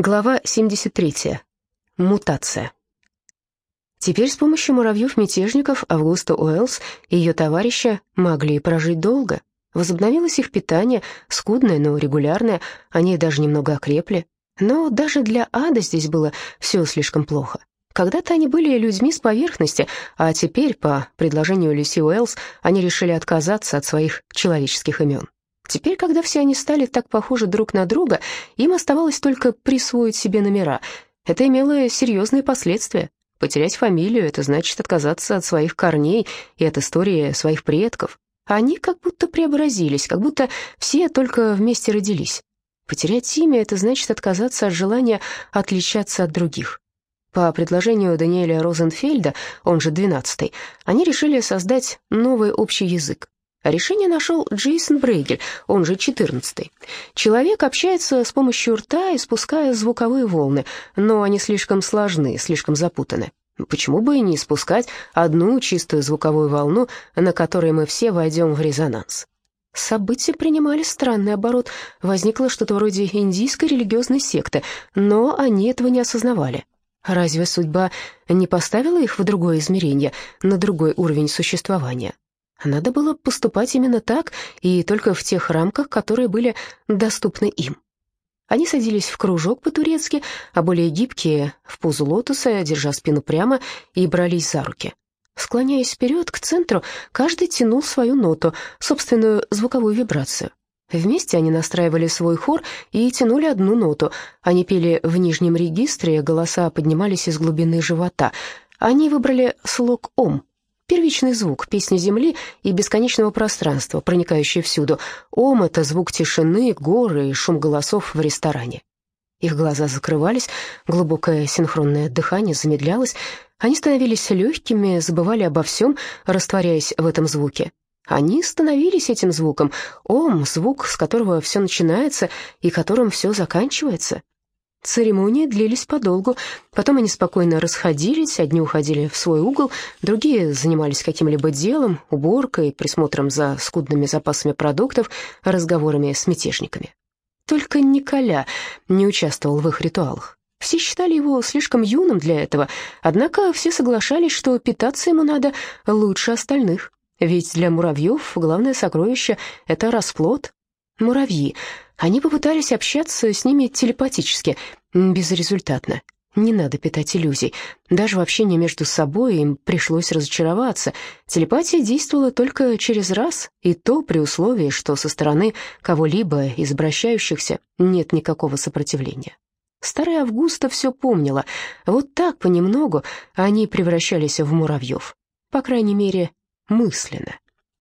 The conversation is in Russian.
Глава 73. Мутация. Теперь с помощью муравьев-мятежников Августа Уэллс и ее товарища могли прожить долго. Возобновилось их питание, скудное, но регулярное, они даже немного окрепли. Но даже для ада здесь было все слишком плохо. Когда-то они были людьми с поверхности, а теперь, по предложению Люси Уэллс, они решили отказаться от своих человеческих имен. Теперь, когда все они стали так похожи друг на друга, им оставалось только присвоить себе номера. Это имело серьезные последствия. Потерять фамилию — это значит отказаться от своих корней и от истории своих предков. Они как будто преобразились, как будто все только вместе родились. Потерять имя — это значит отказаться от желания отличаться от других. По предложению Даниэля Розенфельда, он же двенадцатый, они решили создать новый общий язык. Решение нашел Джейсон Брейгель, он же четырнадцатый. Человек общается с помощью рта, испуская звуковые волны, но они слишком сложны, слишком запутаны. Почему бы и не испускать одну чистую звуковую волну, на которой мы все войдем в резонанс? События принимали странный оборот. Возникло что-то вроде индийской религиозной секты, но они этого не осознавали. Разве судьба не поставила их в другое измерение, на другой уровень существования? Надо было поступать именно так и только в тех рамках, которые были доступны им. Они садились в кружок по-турецки, а более гибкие — в позу лотоса, держа спину прямо, и брались за руки. Склоняясь вперед к центру, каждый тянул свою ноту, собственную звуковую вибрацию. Вместе они настраивали свой хор и тянули одну ноту. Они пели в нижнем регистре, голоса поднимались из глубины живота. Они выбрали слог «Ом», Первичный звук песни земли и бесконечного пространства, проникающий всюду. Ом — это звук тишины, горы и шум голосов в ресторане. Их глаза закрывались, глубокое синхронное дыхание замедлялось. Они становились легкими, забывали обо всем, растворяясь в этом звуке. Они становились этим звуком. Ом — звук, с которого все начинается и которым все заканчивается. Церемонии длились подолгу, потом они спокойно расходились, одни уходили в свой угол, другие занимались каким-либо делом, уборкой, присмотром за скудными запасами продуктов, разговорами с мятежниками. Только Николя не участвовал в их ритуалах. Все считали его слишком юным для этого, однако все соглашались, что питаться ему надо лучше остальных, ведь для муравьев главное сокровище — это расплод. Муравьи — они попытались общаться с ними телепатически, безрезультатно. Не надо питать иллюзий. Даже в общении между собой им пришлось разочароваться. Телепатия действовала только через раз, и то при условии, что со стороны кого-либо из обращающихся нет никакого сопротивления. Старая Августа все помнила. Вот так понемногу они превращались в муравьев. По крайней мере, мысленно.